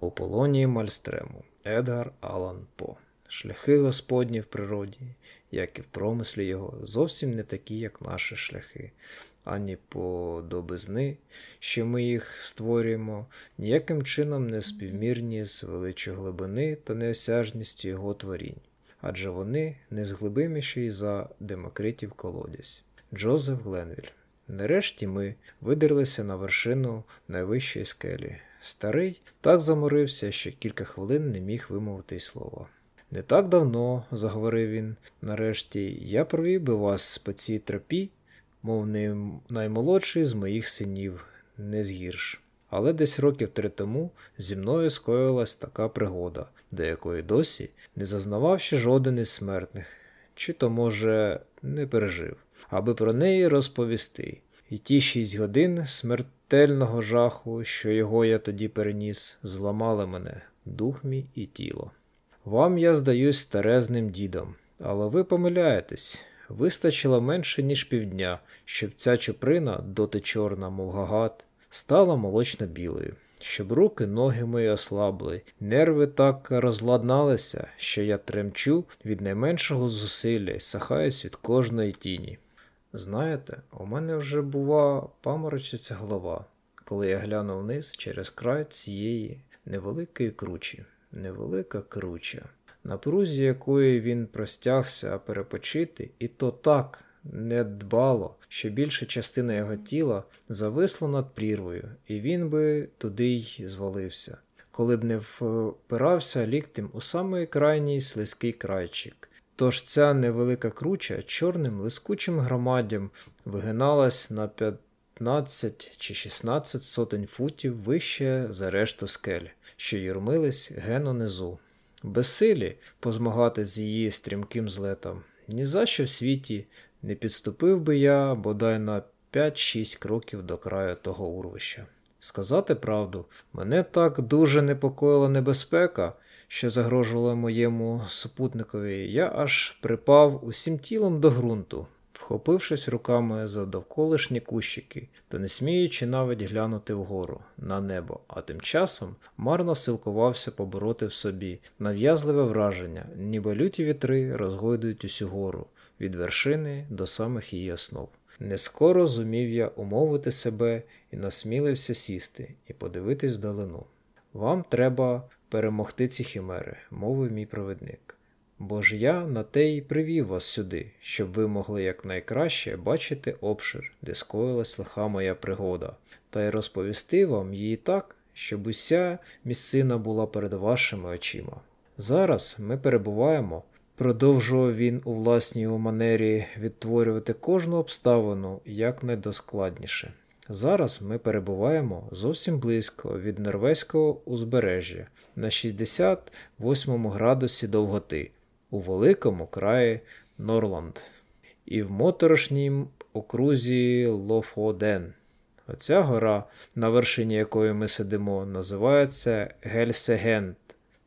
У полоні Мальстрему Едгар Алан По. Шляхи Господні в природі, як і в промислі його, зовсім не такі, як наші шляхи, ані подобизни, що ми їх створюємо, ніяким чином не співмірні з величою глибини та неосяжністю його творінь, адже вони незглибиміші за демокритів колодязь. Джозеф Гленвіль. Нарешті ми видерлися на вершину найвищої скелі. Старий так заморився, що кілька хвилин не міг вимовити й слова. Не так давно, заговорив він, нарешті, я провів би вас по цій тропі, мов не наймолодший з моїх синів, не згірш. Але десь років три тому зі мною скоїлась така пригода, до якої досі не зазнавав ще жоден із смертних, чи то, може, не пережив, аби про неї розповісти. І ті шість годин смертельного жаху, що його я тоді переніс, зламали мене, дух мій і тіло. Вам я здаюсь старезним дідом, але ви помиляєтесь. Вистачило менше, ніж півдня, щоб ця чуприна, доти чорна, мов гагат, стала молочно білою, щоб руки, ноги мої ослабли, нерви так розладналися, що я тремчу від найменшого зусилля і сахаюсь від кожної тіні. Знаєте, у мене вже бува паморочиться голова, коли я глянув вниз через край цієї невеликої кручі, невелика круча, на прузі якої він простягся перепочити, і то так недбало, що більша частина його тіла зависла над прірвою, і він би туди й звалився, коли б не впирався ліктем у самий крайній слизький крайчик. Тож ця невелика круча чорним лискучим громаддям вигиналась на 15 чи 16 сотень футів вище за решту скель, що юрмились ген унизу. Безсилі позмагати з її стрімким злетом. Ні за що в світі не підступив би я бодай на 5-6 кроків до краю того урвища. Сказати правду, мене так дуже непокоїла небезпека, що загрожувала моєму супутникові, я аж припав усім тілом до ґрунту, вхопившись руками за довколишні кущики, та не сміючи навіть глянути вгору на небо, а тим часом марно силкувався побороти в собі нав'язливе враження, ніби люті вітри розгойдують усю гору від вершини до самих її основ. Не скоро зумів я умовити себе і насмілився сісти і подивитись вдалину. Вам треба перемогти ці хімери, мовив мій провідник. Бо ж я на те й привів вас сюди, щоб ви могли якнайкраще бачити обшир, де скоїлась лиха моя пригода, та й розповісти вам її так, щоб уся місцина була перед вашими очима. Зараз ми перебуваємо, продовжував він у власній манері відтворювати кожну обставину якнайдоскладніше. Зараз ми перебуваємо зовсім близько від норвезького узбережжя на 68 градусі довготи у великому краї Норланд і в моторошній окрузі Лофоден. Оця гора, на вершині якої ми сидимо, називається Гельсегент,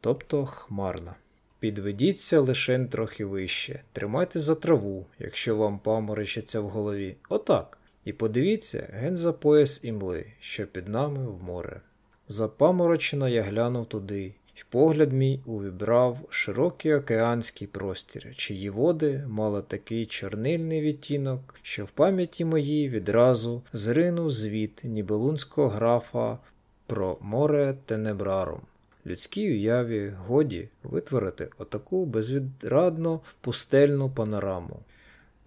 тобто Хмарна. Підведіться лише трохи вище, тримайте за траву, якщо вам паморочиться в голові. Отак. І подивіться ген за пояс імли, що під нами в море. Запаморочено я глянув туди, і погляд мій увібрав широкий океанський простір, чиї води мали такий чорнильний відтінок, що в пам'яті моїй відразу зринув звіт нібелунського графа про море Тенебрарум. Людській уяві годі витворити отаку безвідрадно пустельну панораму.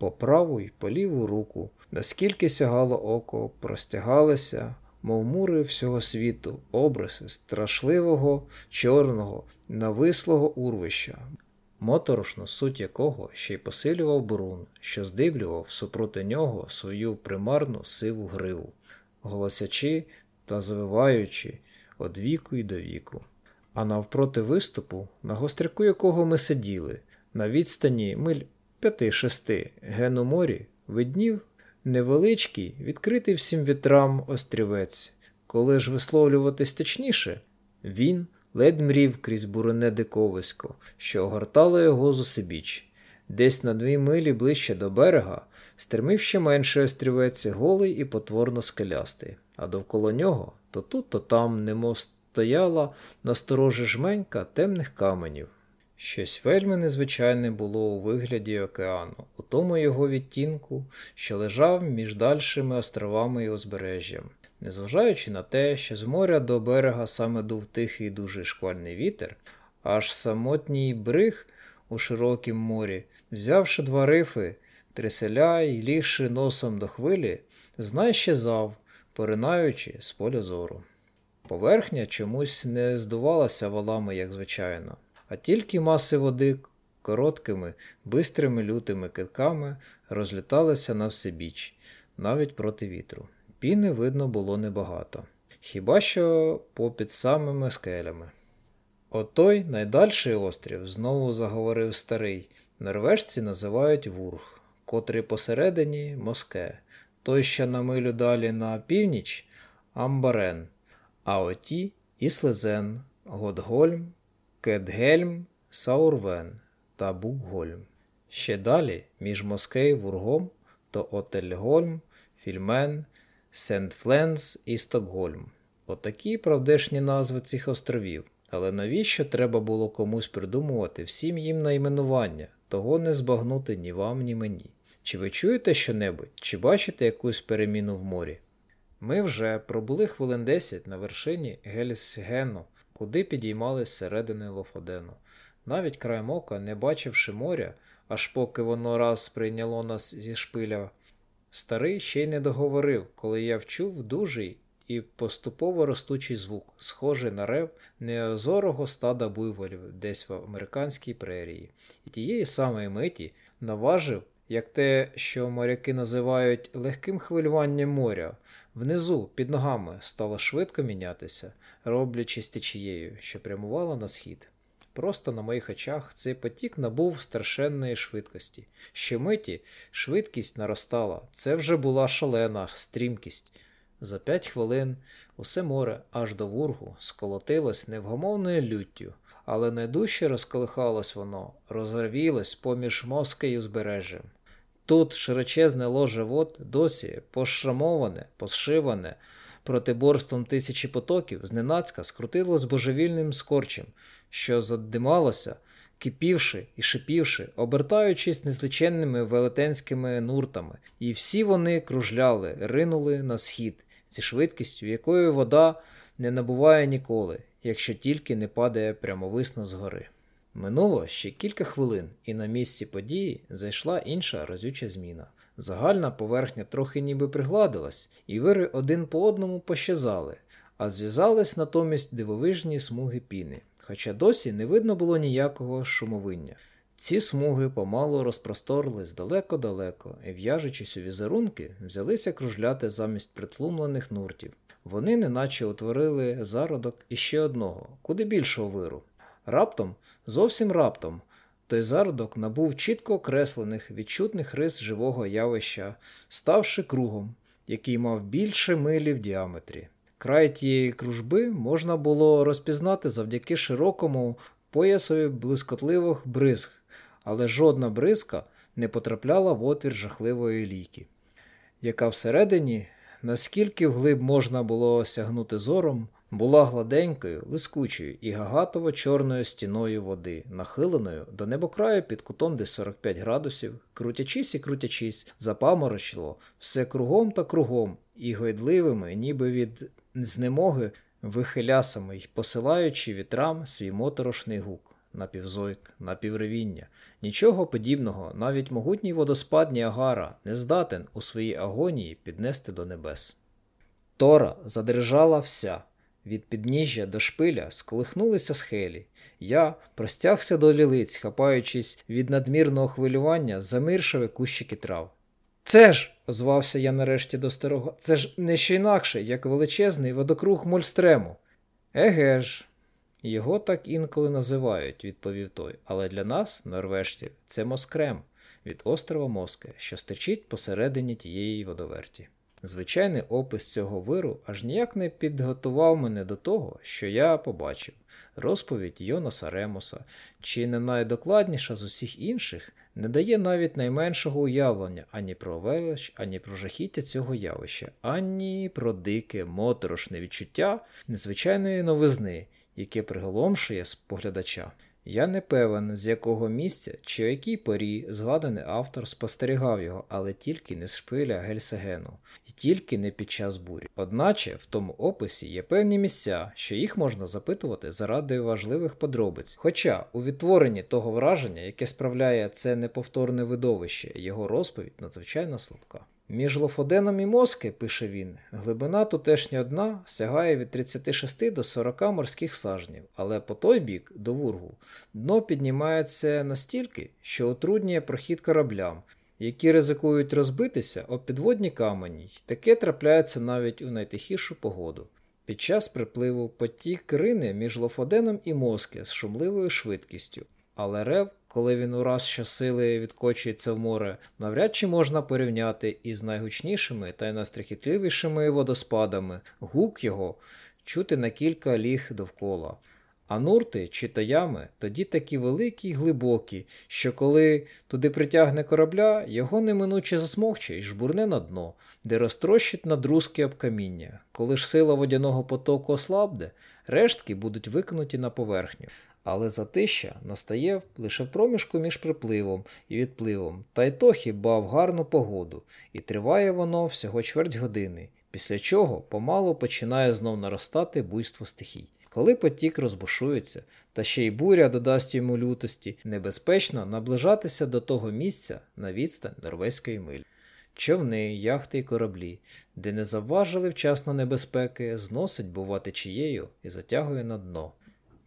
По праву й по ліву руку, наскільки сягало око, простягалися, мов мури всього світу, обриси страшливого, чорного, навислого урвища, моторошну суть якого ще й посилював бурун, що здиблював супроти нього свою примарну сиву гриву, голосячи та завиваючи од віку й до віку. А навпроти виступу, на гостряку якого ми сиділи, на відстані миль п'яти-шести ген у морі, виднів невеличкий, відкритий всім вітрам острівець. Коли ж висловлюватись точніше, він ледь мрів крізь бурене диковисько, що огортало його зусибіч. Десь на дві милі ближче до берега стримив ще менший острівець голий і потворно скелястий, а довкола нього то тут, то там, немов стояла на сторожі жменька темних каменів. Щось вельми незвичайне було у вигляді океану, у тому його відтінку, що лежав між дальшими островами і узбережжям. Незважаючи на те, що з моря до берега саме дув тихий дуже шквальний вітер, аж самотній бриг у широкім морі, взявши два рифи, триселя і лігши носом до хвилі, знай щезав, поринаючи з поля зору. Поверхня чомусь не здувалася валами, як звичайно, а тільки маси води короткими, бистрими лютими китками розліталися на всебіч, навіть проти вітру. Піни видно було небагато, хіба що попід самими скелями. Отой найдальший острів, знову заговорив старий, норвежці називають Вург, котрий посередині Моске, той, що на милю далі на північ Амбарен, а оті Іслезен, Годгольм, Кетгельм, Саурвен та Букгольм. Ще далі між Моске і Вургом то Отельгольм, Фільмен, Сент-Фленс і Стокгольм. Отакі правдешні назви цих островів. Але навіщо треба було комусь придумувати всім їм найменування, того не збагнути ні вам, ні мені. Чи ви чуєте щонебудь, чи бачите якусь переміну в морі? Ми вже пробули хвилин 10 на вершині Гельсгену, куди підіймались середини Лофодену. Навіть краєм ока, не бачивши моря, аж поки воно раз прийняло нас зі шпиля, старий ще й не договорив, коли я вчув дужий і поступово ростучий звук, схожий на рев неозорого стада буйволів десь в американській прерії, і тієї самої миті наважив, як те, що моряки називають легким хвилюванням моря, внизу під ногами стало швидко мінятися, роблячись течією, що прямувала на схід. Просто на моїх очах цей потік набув страшенної швидкості. Щомиті швидкість наростала, це вже була шалена стрімкість. За п'ять хвилин усе море аж до вургу сколотилось невгомовною люттю, але найдужче розколихалось воно, розрвілось поміж моски й узбережжям. Тут широчезне ложе вод досі пошрамоване, пошиване протиборством тисячі потоків, зненацька скрутилось божевільним скорчем, що задималося, кипівши і шипівши, обертаючись незліченними велетенськими нуртами, і всі вони кружляли, ринули на схід зі швидкістю, якою вода не набуває ніколи, якщо тільки не падає прямовисно згори. Минуло ще кілька хвилин, і на місці події зайшла інша разюча зміна. Загальна поверхня трохи ніби пригладилась, і вири один по одному пощазали, а зв'язались натомість дивовижні смуги піни, хоча досі не видно було ніякого шумовиння. Ці смуги помалу розпросторились далеко-далеко і, в'яжучись у візерунки, взялися кружляти замість притлумлених нуртів. Вони неначе утворили зародок іще одного, куди більшого виру. Раптом, зовсім раптом, той зародок набув чітко окреслених відчутних рис живого явища, ставши кругом, який мав більше милі в діаметрі. Край тієї кружби можна було розпізнати завдяки широкому поясові блискотливих бризг, але жодна бризка не потрапляла в отвір жахливої ліки, яка всередині, наскільки вглиб можна було осягнути зором, була гладенькою, лискучою і гагатово чорною стіною води, нахиленою до небокраю під кутом десь 45 градусів, крутячись і крутячись, запаморочило все кругом та кругом, і гойдливими, ніби від знемоги, вихилясами й посилаючи вітрам свій моторошний гук. Напівзойк, напівревіння. Нічого подібного, навіть могутній водоспад Ніагара не здатен у своїй агонії піднести до небес. Тора задрижала вся, від підніжжя до шпиля сколихнулися схелі. Я простягся до лілиць, хапаючись від надмірного хвилювання, замиршили кущики трав. Це ж, озвався я нарешті до старого, це ж не що інакше, як величезний водокруг Мольстрему. Еге ж. Його так інколи називають, відповів той, але для нас, норвежців, це Москрем від острова Моске, що стечить посередині тієї водоверті. Звичайний опис цього виру аж ніяк не підготував мене до того, що я побачив. Розповідь Йонаса Ремоса, чи не найдокладніша з усіх інших, не дає навіть найменшого уявлення ані про велич, ані про жахіття цього явища, ані про дике, моторошне відчуття незвичайної новизни, яке приголомшує споглядача. Я не певен, з якого місця чи якій порі згаданий автор спостерігав його, але тільки не з шпиля Гельсегену, і тільки не під час бурі. Одначе в тому описі є певні місця, що їх можна запитувати заради важливих подробиць. Хоча у відтворенні того враження, яке справляє це неповторне видовище, його розповідь надзвичайно слабка. Між Лофоденом і Моски, пише він, глибина тутешнього дна сягає від 36 до 40 морських сажнів, але по той бік, до вургу, дно піднімається настільки, що утруднює прохід кораблям, які ризикують розбитися об підводні камені, й таке трапляється навіть у найтихішу погоду. Під час припливу потік рине між Лофоденом і Моски з шумливою швидкістю, але рев коли він ураз щосили відкочується в море, навряд чи можна порівняти із найгучнішими та найстрахітливішими водоспадами, гук його чути на кілька ліг довкола. А нурти чи таями тоді такі великі й глибокі, що коли туди притягне корабля, його неминуче засмокче й жбурне на дно, де розтрощить надрузки об каміння. Коли ж сила водяного потоку ослабне, рештки будуть викинуті на поверхню. Але затища настає лише в проміжку між припливом і відпливом, та й то хіба в гарну погоду, і триває воно всього чверть години, після чого помалу починає знов наростати буйство стихій. Коли потік розбушується, та ще й буря додасть йому лютості, небезпечно наближатися до того місця на відстань норвезької милі. Човни, яхти й кораблі, де не завважили вчасно небезпеки, зносить, бува, течією і затягує на дно.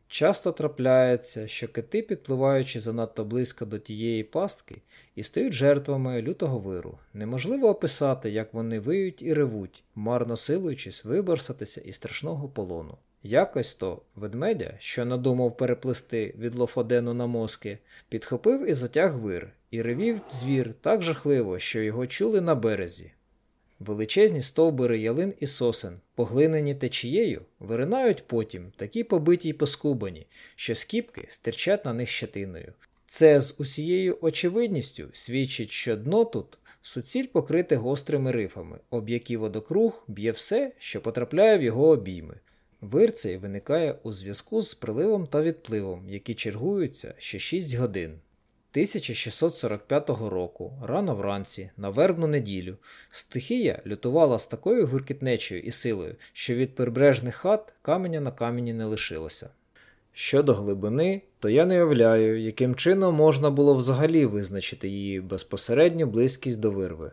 Часто трапляється, що кити, підпливаючи занадто близько до тієї пастки, і стають жертвами лютого виру. Неможливо описати, як вони виють і ревуть, марно силуючись виборсатися із страшного полону. Якось то ведмедя, що надумав переплисти від Лофодену на моски, підхопив і затяг вир, і ревів звір так жахливо, що його чули на березі. Величезні стовбури ялин і сосен, поглинені течією, виринають потім, такі побиті й поскубані, що скіпки стирчать на них щетиною. Це з усією очевидністю свідчить, що дно тут суціль покрите гострими рифами, об які водокруг б'є все, що потрапляє в його обійми. Вир цей виникає у зв'язку з приливом та відпливом, які чергуються ще 6 годин. 1645 року, рано вранці, на вербну неділю, стихія лютувала з такою гуркітнечою і силою, що від прибережних хат каменя на камені не лишилося. Щодо глибини, то я не уявляю, яким чином можна було взагалі визначити її безпосередню близькість до вирви.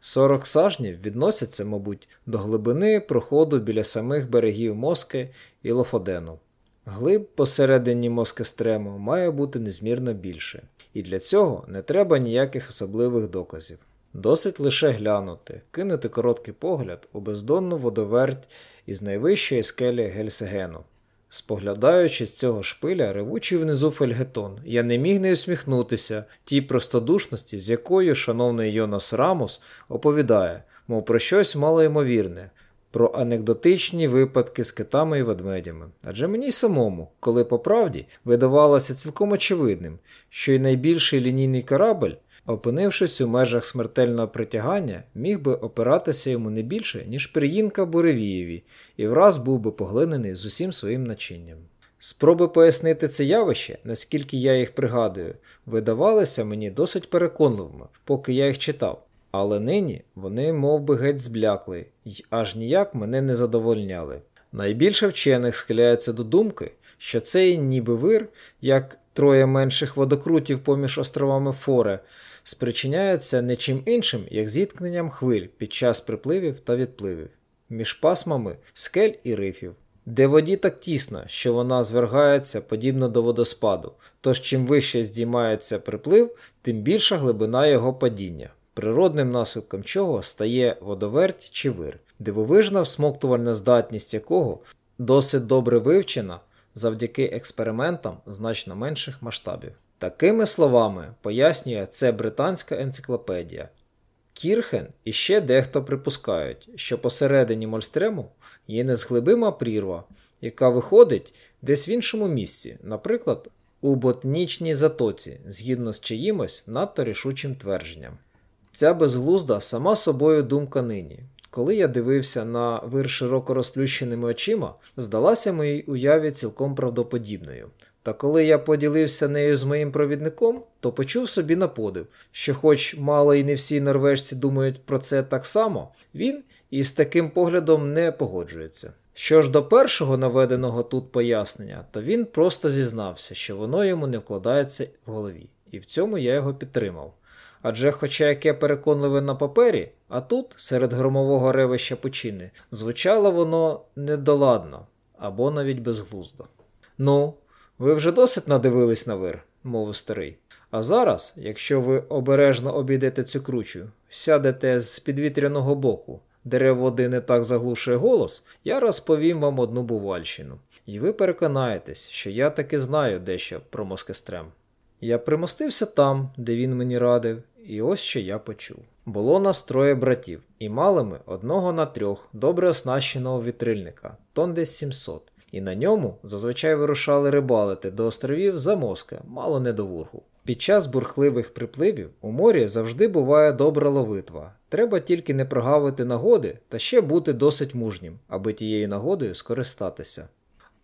40 сажнів відносяться, мабуть, до глибини проходу біля самих берегів Моски і Лофодену. Глиб посередині москестрему має бути незмірно більше, і для цього не треба ніяких особливих доказів. Досить лише глянути, кинути короткий погляд у бездонну водоверть із найвищої скелі Гельсегену. Споглядаючи з цього шпиля ревучий внизу фельгетон, я не міг не усміхнутися тій простодушності, з якою шановний Йонас Рамос оповідає, мов про щось малоймовірне, про анекдотичні випадки з китами і ведмедями. Адже мені самому, коли по правді видавалося цілком очевидним, що й найбільший лінійний корабль, опинившись у межах смертельного притягання, міг би опиратися йому не більше, ніж приїнка Буревієві, і враз був би поглинений з усім своїм начинням. Спроби пояснити це явище, наскільки я їх пригадую, видавалися мені досить переконливими, поки я їх читав. Але нині вони мов би, геть зблякли й аж ніяк мене не задовольняли. Найбільше вчених схиляється до думки, що цей ніби вир, як троє менших водокрутів поміж островами Форе, спричиняється не чим іншим, як зіткненням хвиль під час припливів та відпливів, між пасмами скель і рифів, де воді так тісно, що вона звергається подібно до водоспаду, тож чим вище здіймається приплив, тим більша глибина його падіння природним наслідком чого стає водоверть чи вир, дивовижна всмоктувальна здатність якого досить добре вивчена завдяки експериментам значно менших масштабів. Такими словами пояснює це британська енциклопедія. Кірхен і ще дехто припускають, що посередині Мольстрему є незглибима прірва, яка виходить десь в іншому місці, наприклад, у ботнічній затоці, згідно з чиїмось надто рішучим твердженням. Ця безглузда сама собою думка нині. Коли я дивився на вир широко розплющеними очима, здалася моїй уяві цілком правдоподібною. Та коли я поділився нею з моїм провідником, то почув собі на подив, що, хоч мало і не всі норвежці думають про це так само, він із таким поглядом не погоджується. Що ж до першого наведеного тут пояснення, то він просто зізнався, що воно йому не вкладається в голові, і в цьому я його підтримав. Адже, хоча яке переконливе на папері, а тут, серед громового ревища пучини, звучало воно недоладно або навіть безглуздо. Ну, ви вже досить надивились на вир, мовив старий. А зараз, якщо ви обережно обійдете цю кручу, сядете з підвітряного боку, дерев води не так заглушує голос, я розповім вам одну бувальщину. І ви переконаєтесь, що я таки знаю дещо про Москестрем. Я примостився там, де він мені радив, і ось що я почув. Було нас троє братів, і мали ми одного на трьох добре оснащеного вітрильника, тон десь 700, і на ньому зазвичай вирушали рибалити до островів Замоска, мало не до вургу. Під час бурхливих припливів у морі завжди буває добра ловитва. Треба тільки не прогавити нагоди та ще бути досить мужнім, аби тією нагодою скористатися.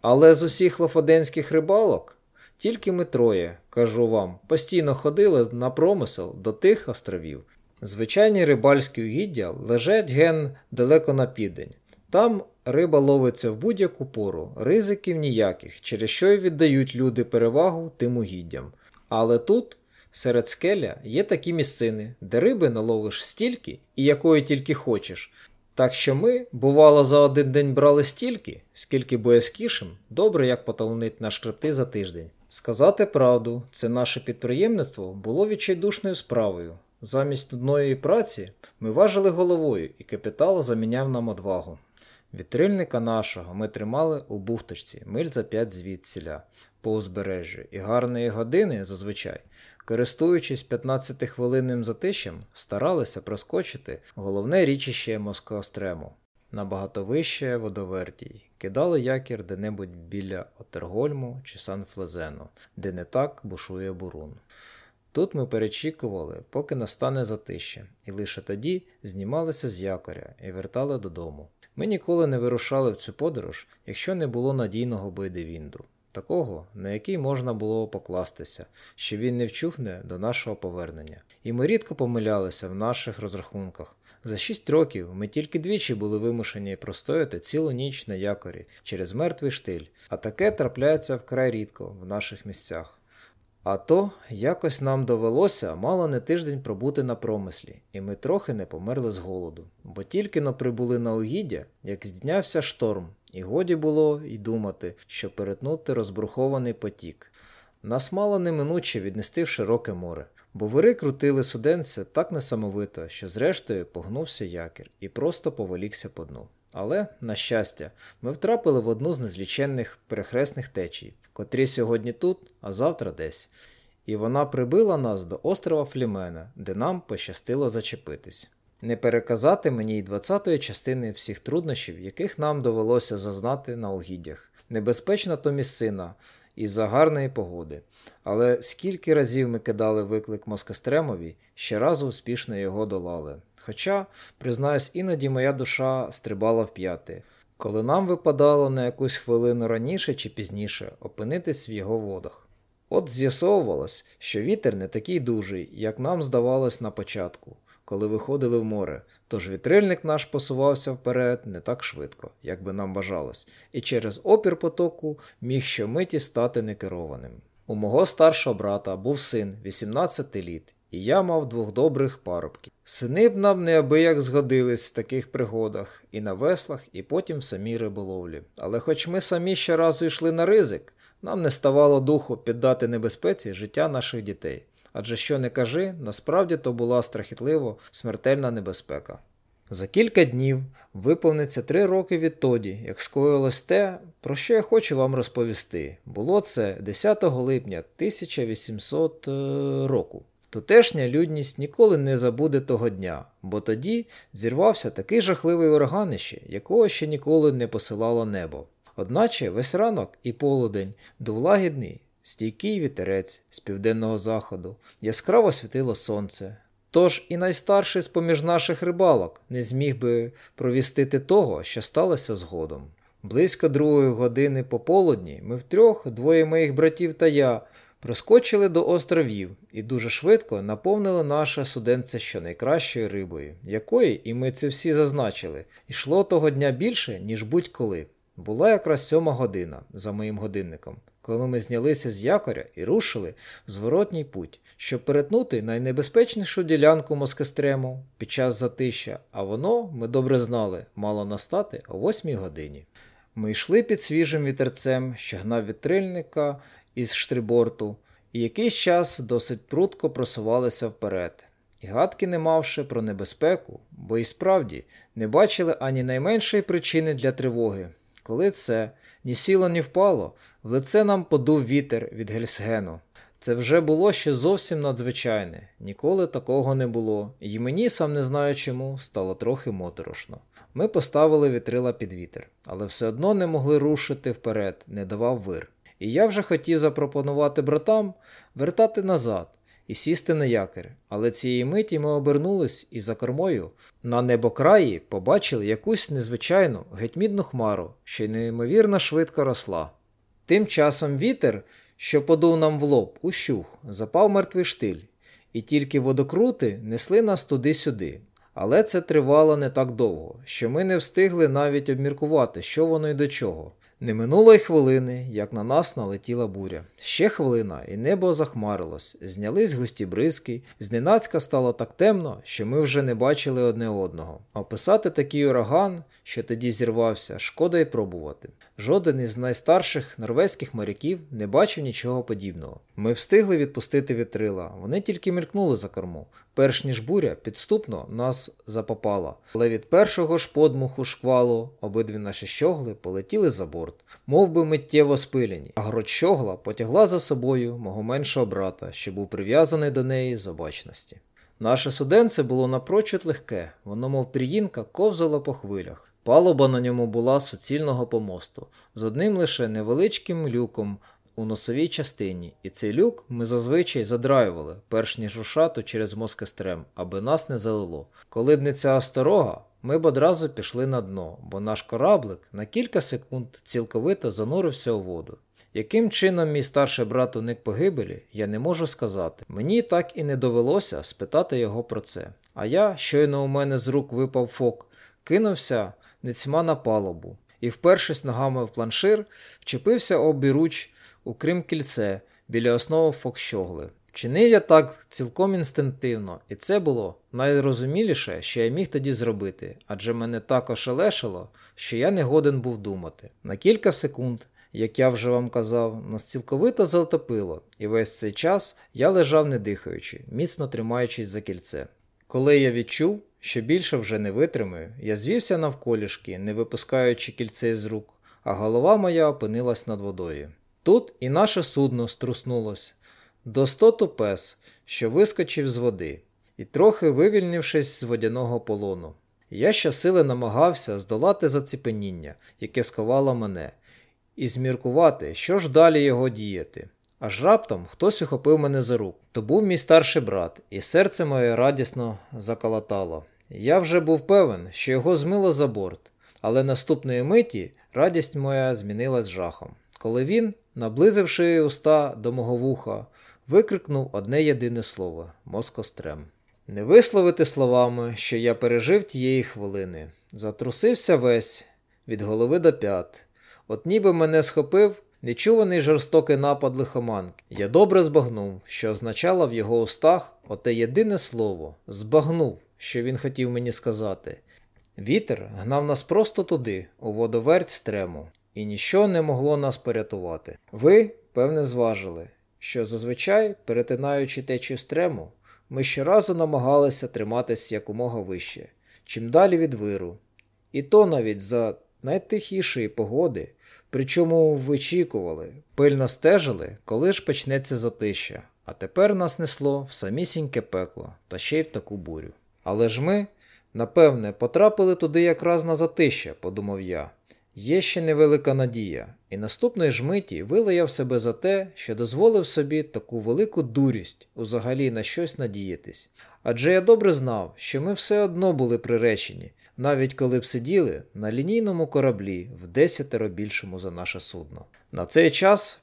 Але з усіх лофоденських рибалок тільки ми троє, кажу вам, постійно ходили на промисел до тих островів. Звичайні рибальські угіддя лежать ген далеко на південь. Там риба ловиться в будь-яку пору, ризиків ніяких, через що й віддають люди перевагу тим угіддям. Але тут, серед скеля, є такі місцини, де риби наловиш стільки і якої тільки хочеш. Так що ми, бувало, за один день брали стільки, скільки боязкішим, добре як поталонить на шкребти за тиждень. Сказати правду, це наше підприємництво було відчайдушною справою. Замість нудної праці ми важили головою, і капітал заміняв нам одвагу. Вітрильника нашого ми тримали у бухточці, миль за п'ять звідсіля, по узбережжю, і гарної години зазвичай, користуючись 15-хвилинним затишем, старалися проскочити головне річище Москоострему, набагато вище водовертій, кидали якір де-небудь біля Отергольму чи Сан-Флезену, де не так бушує бурун. Тут ми перечікували, поки настане затище, і лише тоді знімалися з якоря і вертали додому. Ми ніколи не вирушали в цю подорож, якщо не було надійного бойдевінду, такого, на який можна було покластися, що він не вчухне до нашого повернення. І ми рідко помилялися в наших розрахунках. За шість років ми тільки двічі були вимушені простояти цілу ніч на якорі через мертвий штиль, а таке трапляється вкрай рідко в наших місцях. А то якось нам довелося мало не тиждень пробути на промислі, і ми трохи не померли з голоду, бо тільки но прибули на угіддя, як зднявся шторм, і годі було й думати, що перетнути розбрухований потік. Нас мало неминуче віднести в широке море, бо вири крутили суденце так несамовито, що зрештою погнувся якір і просто поволікся по дну. Але, на щастя, ми втрапили в одну з незліченних перехресних течій, котрі сьогодні тут, а завтра десь. І вона прибила нас до острова Флімена, де нам пощастило зачепитись. Не переказати мені й двадцятої частини всіх труднощів, яких нам довелося зазнати на угіддях. Небезпечна то місцина із-за гарної погоди. Але скільки разів ми кидали виклик Москостремові, ще разу успішно його долали. Хоча, признаюсь, іноді моя душа стрибала в п'яти, коли нам випадало на якусь хвилину раніше чи пізніше опинитись в його водах. От з'ясовувалось, що вітер не такий дужий, як нам здавалось на початку, коли виходили в море, тож вітрильник наш посувався вперед не так швидко, як би нам бажалось, і через опір потоку міг щомиті стати некерованим. У мого старшого брата був син 18 літ, і я мав двох добрих парубків. Сини б нам неабияк згодились в таких пригодах, і на веслах, і потім в самій риболовлі. Але хоч ми самі щоразу йшли на ризик, нам не ставало духу піддати небезпеці життя наших дітей. Адже що не кажи, насправді то була страхітливо смертельна небезпека. За кілька днів виповниться три роки відтоді, як скоїлось те, про що я хочу вам розповісти. Було це 10 липня 1800 е, року. Тутешня людність ніколи не забуде того дня, бо тоді зірвався такий жахливий ураганище, якого ще ніколи не посилало небо. Одначе весь ранок і полудень дув лагідний, стійкий вітерець з південного заходу, яскраво світило сонце. Тож і найстарший з поміж наших рибалок не зміг би провістити того, що сталося згодом. Близько другої години пополудні ми втрьох, двоє моїх братів та я, проскочили до островів і дуже швидко наповнили наше суденце щонайкращою рибою, якої, і ми це всі зазначили, йшло того дня більше, ніж будь-коли. Була якраз сьома година за моїм годинником, коли ми знялися з якоря і рушили в зворотній путь, щоб перетнути найнебезпечнішу ділянку Москестрему під час затища, а воно, ми добре знали, мало настати о восьмій годині. Ми йшли під свіжим вітерцем, що гнав вітрильника із штриборту, і якийсь час досить прудко просувалися вперед. І гадки не мавши про небезпеку, бо і справді не бачили ані найменшої причини для тривоги. Коли це ні сіло, ні впало, в лице нам подув вітер від Гельсгену. Це вже було ще зовсім надзвичайне, ніколи такого не було, і мені, сам не знаю чому, стало трохи моторошно. Ми поставили вітрила під вітер, але все одно не могли рушити вперед, не давав вир. І я вже хотів запропонувати братам вертати назад і сісти на якір, але цієї миті ми обернулись і за кормою на небокраї побачили якусь незвичайну гетьмідну хмару, що й неймовірно швидко росла. Тим часом вітер, що подув нам в лоб, ущух, запав мертвий штиль, і тільки водокрути несли нас туди-сюди. Але це тривало не так довго, що ми не встигли навіть обміркувати, що воно й до чого. Не минуло й хвилини, як на нас налетіла буря. Ще хвилина, і небо захмарилось, знялись густі бризки, зненацька стало так темно, що ми вже не бачили одне одного. Описати такий ураган, що тоді зірвався, шкода й пробувати. Жоден із найстарших норвезьких моряків не бачив нічого подібного. Ми встигли відпустити вітрила, вони тільки мелькнули за корму, перш ніж буря підступно нас запопала. Але від першого ж подмуху шквалу обидві наші щогли полетіли за борт, мов би миттєво спилені, а грот щогла потягла за собою мого меншого брата, що був прив'язаний до неї з обачності. Наше суденце було напрочуд легке, воно, мов пріїнка, ковзало по хвилях. Палуба на ньому була суцільного помосту, з одним лише невеличким люком у носовій частині, і цей люк ми зазвичай задраювали, перш ніж рушати через москестрем, аби нас не залило. Коли б не ця осторога, ми б одразу пішли на дно, бо наш кораблик на кілька секунд цілковито занурився у воду. Яким чином мій старший брат уник погибелі, я не можу сказати. Мені так і не довелося спитати його про це. А я, щойно у мене з рук випав фок, кинувся нецьма на палубу і, впершись ногами в планшир, вчепився обіруч у крим кільце біля основи фокщогли. Чинив я так цілком інстинктивно, і це було найрозуміліше, що я міг тоді зробити, адже мене так ошелешило, що я не годен був думати. На кілька секунд, як я вже вам казав, нас цілковито затопило, і весь цей час я лежав не дихаючи, міцно тримаючись за кільце. Коли я відчув, що більше вже не витримаю, я звівся навколішки, не випускаючи кільце з рук, а голова моя опинилась над водою. Тут і наше судно струснулось до стоту пес, що вискочив з води, і трохи вивільнившись з водяного полону. Я щосили намагався здолати заціпеніння, яке сковало мене, і зміркувати, що ж далі його діяти. Аж раптом хтось ухопив мене за руку. То був мій старший брат, і серце моє радісно заколотало. Я вже був певен, що його змило за борт, але наступної миті радість моя змінилась жахом, коли він, наблизивши уста до мого вуха, викрикнув одне єдине слово москострем. Не висловити словами, що я пережив тієї хвилини. Затрусився весь від голови до п'ят. От ніби мене схопив нечуваний жорстокий напад лихоманки. Я добре збагнув, що означало в його устах оте єдине слово збагнув, що він хотів мені сказати. Вітер гнав нас просто туди, у водоверть стрему, і ніщо не могло нас порятувати. Ви, певне, зважили, що зазвичай, перетинаючи течію стрему, ми щоразу намагалися триматися якомога вище, чим далі від виру. І то навіть за найтихішої погоди Причому вичікували, пильно стежили, коли ж почнеться затища, а тепер нас несло в самісіньке пекло та ще й в таку бурю. Але ж ми, напевне, потрапили туди якраз на затища, подумав я. Є ще невелика надія, і наступної ж миті вилаяв себе за те, що дозволив собі таку велику дурість взагалі на щось надіятись. Адже я добре знав, що ми все одно були приречені, навіть коли б сиділи на лінійному кораблі в десятеро більшому за наше судно. На цей час